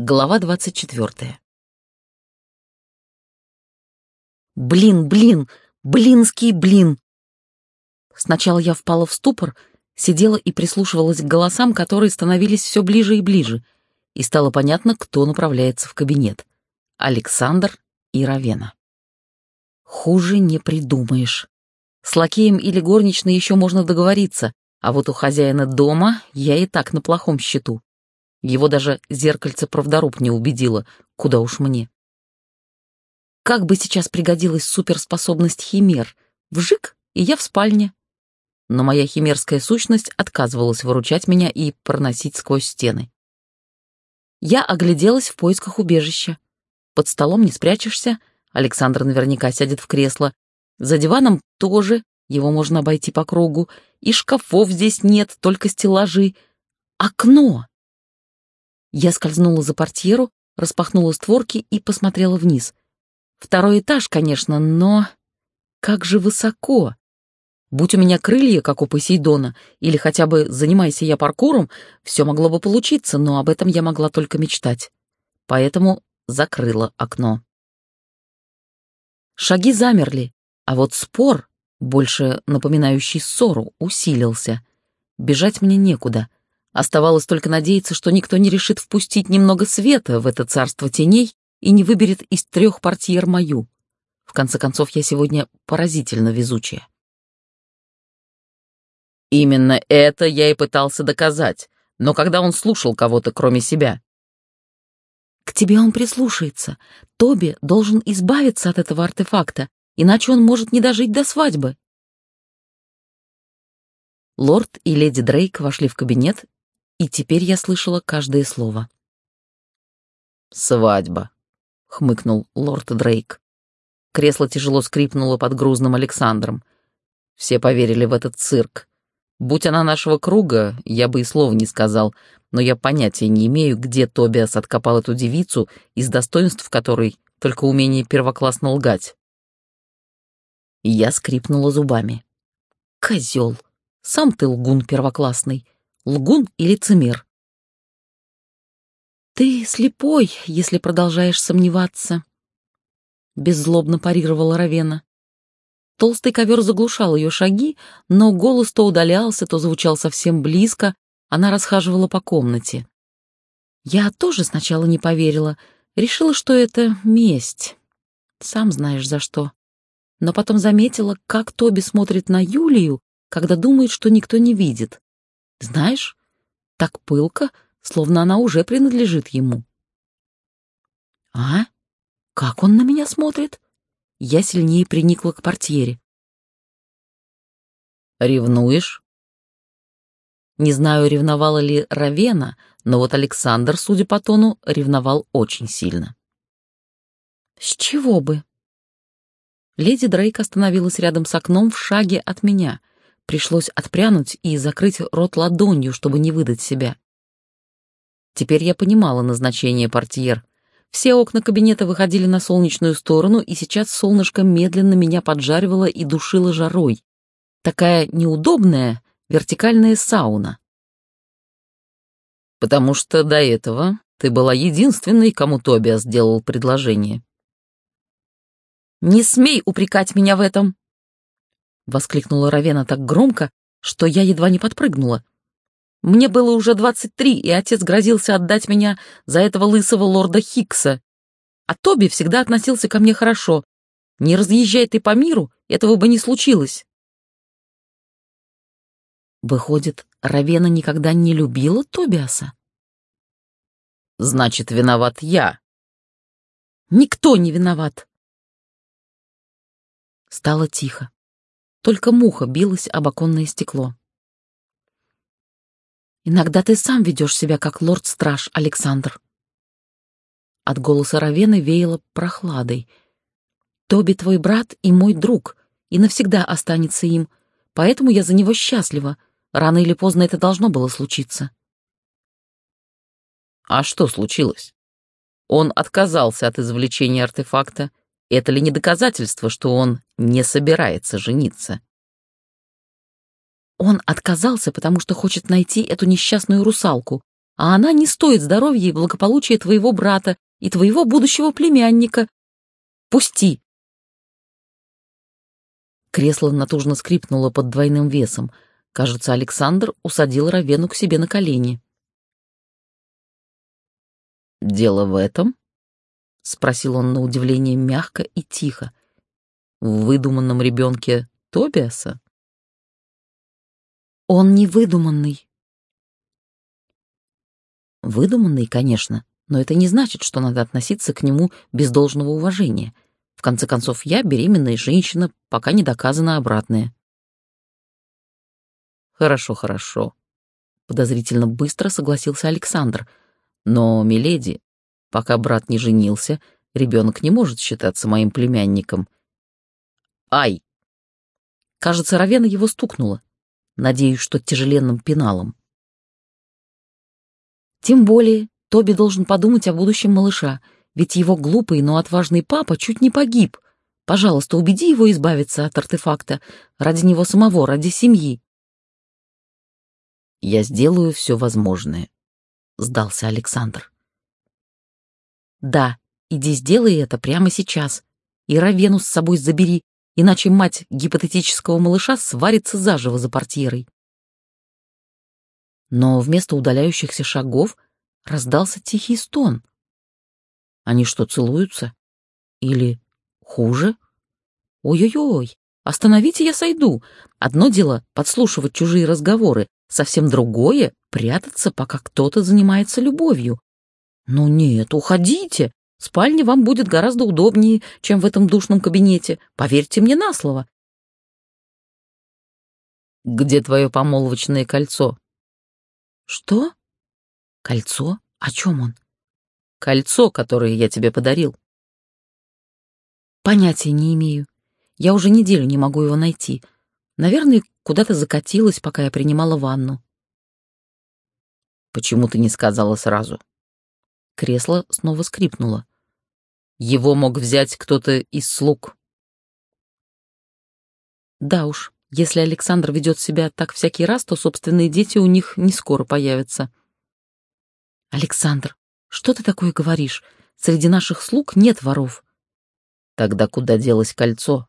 Глава двадцать четвертая. Блин, блин, блинский блин. Сначала я впала в ступор, сидела и прислушивалась к голосам, которые становились все ближе и ближе, и стало понятно, кто направляется в кабинет. Александр и Равена. Хуже не придумаешь. С лакеем или горничной еще можно договориться, а вот у хозяина дома я и так на плохом счету. Его даже зеркальце правдоруб не убедило, куда уж мне. Как бы сейчас пригодилась суперспособность химер? Вжик, и я в спальне. Но моя химерская сущность отказывалась выручать меня и проносить сквозь стены. Я огляделась в поисках убежища. Под столом не спрячешься, Александр наверняка сядет в кресло. За диваном тоже, его можно обойти по кругу. И шкафов здесь нет, только стеллажи. Окно! Я скользнула за портьеру, распахнула створки и посмотрела вниз. Второй этаж, конечно, но... Как же высоко! Будь у меня крылья, как у Посейдона, или хотя бы занимайся я паркуром, все могло бы получиться, но об этом я могла только мечтать. Поэтому закрыла окно. Шаги замерли, а вот спор, больше напоминающий ссору, усилился. Бежать мне некуда — Оставалось только надеяться, что никто не решит впустить немного света в это царство теней и не выберет из трех портьер мою. В конце концов, я сегодня поразительно везучая. Именно это я и пытался доказать, но когда он слушал кого-то, кроме себя. К тебе он прислушается. Тоби должен избавиться от этого артефакта, иначе он может не дожить до свадьбы. Лорд и леди Дрейк вошли в кабинет и теперь я слышала каждое слово. «Свадьба», — хмыкнул лорд Дрейк. Кресло тяжело скрипнуло под грузным Александром. Все поверили в этот цирк. Будь она нашего круга, я бы и слова не сказал, но я понятия не имею, где Тобиас откопал эту девицу, из достоинств которой только умение первоклассно лгать. Я скрипнула зубами. «Козел! Сам ты лгун первоклассный лгун и лицемер. «Ты слепой, если продолжаешь сомневаться», — беззлобно парировала Равена. Толстый ковер заглушал ее шаги, но голос то удалялся, то звучал совсем близко, она расхаживала по комнате. Я тоже сначала не поверила, решила, что это месть. Сам знаешь за что. Но потом заметила, как Тоби смотрит на Юлию, когда думает, что никто не видит. Знаешь, так пылко, словно она уже принадлежит ему. А? Как он на меня смотрит? Я сильнее приникла к портьере. Ревнуешь? Не знаю, ревновала ли Равена, но вот Александр, судя по тону, ревновал очень сильно. С чего бы? Леди Дрейк остановилась рядом с окном в шаге от меня. Пришлось отпрянуть и закрыть рот ладонью, чтобы не выдать себя. Теперь я понимала назначение портьер. Все окна кабинета выходили на солнечную сторону, и сейчас солнышко медленно меня поджаривало и душило жарой. Такая неудобная вертикальная сауна. Потому что до этого ты была единственной, кому Тобиас сделал предложение. «Не смей упрекать меня в этом!» Воскликнула Равена так громко, что я едва не подпрыгнула. Мне было уже двадцать три, и отец грозился отдать меня за этого лысого лорда Хикса. А Тоби всегда относился ко мне хорошо. Не разъезжай ты по миру, этого бы не случилось. Выходит, Равена никогда не любила Тобиаса? Значит, виноват я. Никто не виноват. Стало тихо. Только муха билась об оконное стекло. «Иногда ты сам ведешь себя, как лорд-страж, Александр». От голоса Равены веяло прохладой. «Тоби твой брат и мой друг, и навсегда останется им, поэтому я за него счастлива. Рано или поздно это должно было случиться». «А что случилось?» Он отказался от извлечения артефакта это ли не доказательство, что он не собирается жениться? Он отказался, потому что хочет найти эту несчастную русалку, а она не стоит здоровья и благополучия твоего брата и твоего будущего племянника. Пусти!» Кресло натужно скрипнуло под двойным весом. Кажется, Александр усадил Равену к себе на колени. «Дело в этом?» — спросил он на удивление мягко и тихо. «В выдуманном ребенке Тобиаса?» «Он не выдуманный». «Выдуманный, конечно, но это не значит, что надо относиться к нему без должного уважения. В конце концов, я беременная женщина, пока не доказано обратное». «Хорошо, хорошо», — подозрительно быстро согласился Александр — но, миледи, пока брат не женился, ребенок не может считаться моим племянником. Ай! Кажется, Равена его стукнула. Надеюсь, что тяжеленным пеналом. Тем более, Тоби должен подумать о будущем малыша, ведь его глупый, но отважный папа чуть не погиб. Пожалуйста, убеди его избавиться от артефакта. Ради него самого, ради семьи. Я сделаю все возможное, сдался Александр. Да, иди сделай это прямо сейчас. И Равену с собой забери, иначе мать гипотетического малыша сварится заживо за портьерой. Но вместо удаляющихся шагов раздался тихий стон. Они что, целуются? Или хуже? Ой-ой-ой, остановите, я сойду. Одно дело подслушивать чужие разговоры, совсем другое прятаться, пока кто-то занимается любовью. Ну нет, уходите. Спальня вам будет гораздо удобнее, чем в этом душном кабинете. Поверьте мне на слово. Где твое помолвочное кольцо? Что? Кольцо? О чем он? Кольцо, которое я тебе подарил. Понятия не имею. Я уже неделю не могу его найти. Наверное, куда-то закатилась, пока я принимала ванну. Почему ты не сказала сразу? Кресло снова скрипнуло. Его мог взять кто-то из слуг. Да уж, если Александр ведет себя так всякий раз, то собственные дети у них не скоро появятся. Александр, что ты такое говоришь? Среди наших слуг нет воров. Тогда куда делось кольцо?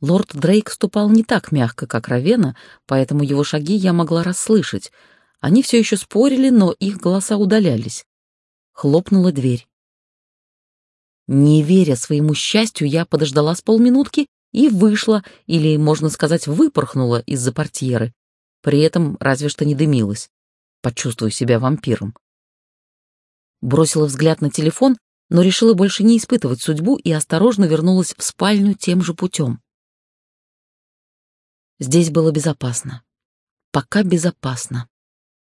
Лорд Дрейк ступал не так мягко, как Равена, поэтому его шаги я могла расслышать. Они все еще спорили, но их голоса удалялись. Хлопнула дверь. Не веря своему счастью, я подождала с полминутки и вышла, или, можно сказать, выпорхнула из-за портьеры. При этом разве что не дымилась. Почувствую себя вампиром. Бросила взгляд на телефон, но решила больше не испытывать судьбу и осторожно вернулась в спальню тем же путем. Здесь было безопасно. Пока безопасно.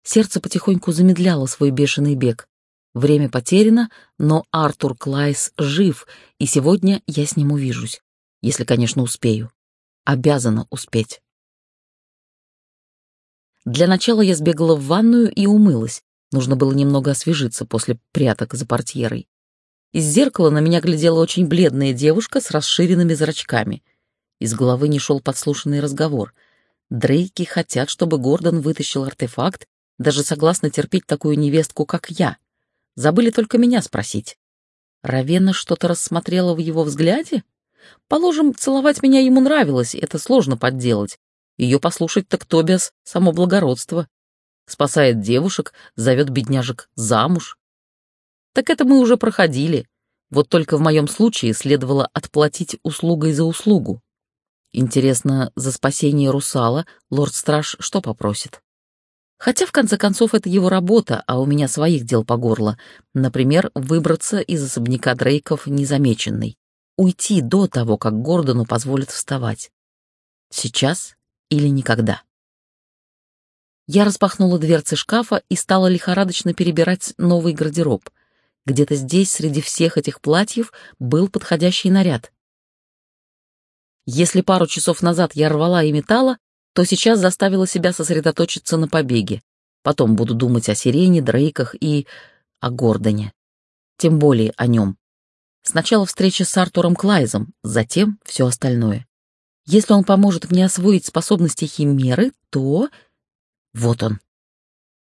Сердце потихоньку замедляло свой бешеный бег. Время потеряно, но Артур Клайс жив, и сегодня я с ним увижусь. Если, конечно, успею. Обязана успеть. Для начала я сбегала в ванную и умылась. Нужно было немного освежиться после пряток за портьерой. Из зеркала на меня глядела очень бледная девушка с расширенными зрачками — из головы не шел подслушанный разговор. Дрейки хотят, чтобы Гордон вытащил артефакт, даже согласны терпеть такую невестку, как я. Забыли только меня спросить. Равена что-то рассмотрела в его взгляде? Положим, целовать меня ему нравилось, это сложно подделать. Ее послушать так Тобиас — само благородство. Спасает девушек, зовет бедняжек замуж. Так это мы уже проходили. Вот только в моем случае следовало отплатить услугой за услугу. Интересно, за спасение русала лорд-страж что попросит? Хотя, в конце концов, это его работа, а у меня своих дел по горло. Например, выбраться из особняка Дрейков незамеченной. Уйти до того, как Гордону позволят вставать. Сейчас или никогда. Я распахнула дверцы шкафа и стала лихорадочно перебирать новый гардероб. Где-то здесь, среди всех этих платьев, был подходящий наряд. Если пару часов назад я рвала и метала, то сейчас заставила себя сосредоточиться на побеге. Потом буду думать о Сирене, Дрейках и о Гордоне. Тем более о нем. Сначала встреча с Артуром Клайзом, затем все остальное. Если он поможет мне освоить способности Химеры, то... Вот он.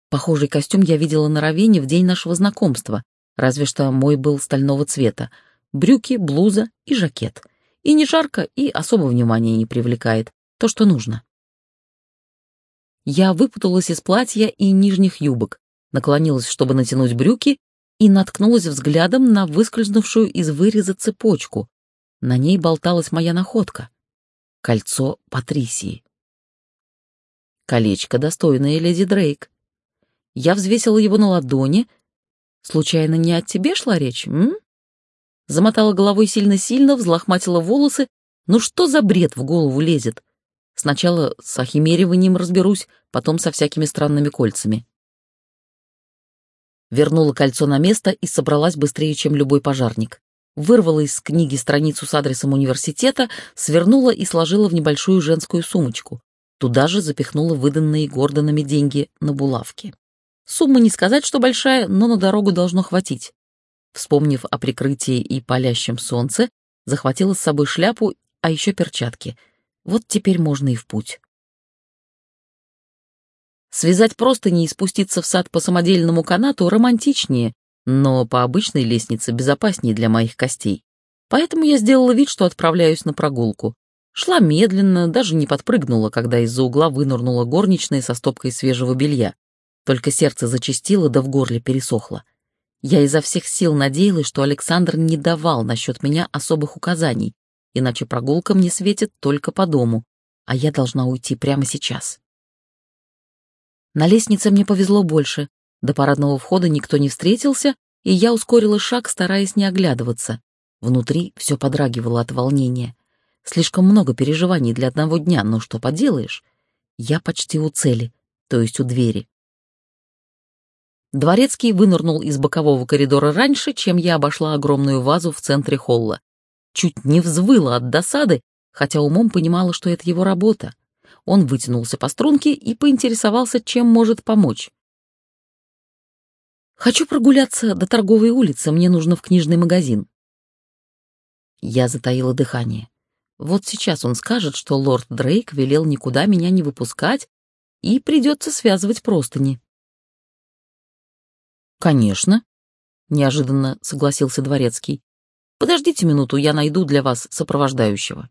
Похожий костюм я видела на Равене в день нашего знакомства, разве что мой был стального цвета. Брюки, блуза и жакет. И не жарко, и особо внимания не привлекает. То, что нужно. Я выпуталась из платья и нижних юбок, наклонилась, чтобы натянуть брюки, и наткнулась взглядом на выскользнувшую из выреза цепочку. На ней болталась моя находка — кольцо Патрисии. Колечко, достойное леди Дрейк. Я взвесила его на ладони. Случайно не от тебе шла речь, м? Замотала головой сильно-сильно, взлохматила волосы. Ну что за бред в голову лезет? Сначала с охимериванием разберусь, потом со всякими странными кольцами. Вернула кольцо на место и собралась быстрее, чем любой пожарник. Вырвала из книги страницу с адресом университета, свернула и сложила в небольшую женскую сумочку. Туда же запихнула выданные Гордонами деньги на булавки. Сумма не сказать, что большая, но на дорогу должно хватить. Вспомнив о прикрытии и палящем солнце, захватила с собой шляпу, а еще перчатки — вот теперь можно и в путь. Связать простыни и спуститься в сад по самодельному канату романтичнее, но по обычной лестнице безопаснее для моих костей. Поэтому я сделала вид, что отправляюсь на прогулку. Шла медленно, даже не подпрыгнула, когда из-за угла вынырнула горничная со стопкой свежего белья. Только сердце зачастило, да в горле пересохло. Я изо всех сил надеялась, что Александр не давал насчет меня особых указаний, иначе прогулка мне светит только по дому, а я должна уйти прямо сейчас. На лестнице мне повезло больше. До парадного входа никто не встретился, и я ускорила шаг, стараясь не оглядываться. Внутри все подрагивало от волнения. Слишком много переживаний для одного дня, но что поделаешь? Я почти у цели, то есть у двери. Дворецкий вынырнул из бокового коридора раньше, чем я обошла огромную вазу в центре холла чуть не взвыла от досады, хотя умом понимала, что это его работа. Он вытянулся по струнке и поинтересовался, чем может помочь. «Хочу прогуляться до торговой улицы, мне нужно в книжный магазин». Я затаила дыхание. Вот сейчас он скажет, что лорд Дрейк велел никуда меня не выпускать, и придется связывать простыни. «Конечно», — неожиданно согласился Дворецкий. Подождите минуту, я найду для вас сопровождающего.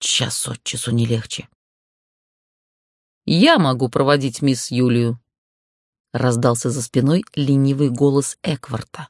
Час от часу не легче. Я могу проводить мисс Юлию. Раздался за спиной ленивый голос Экварта.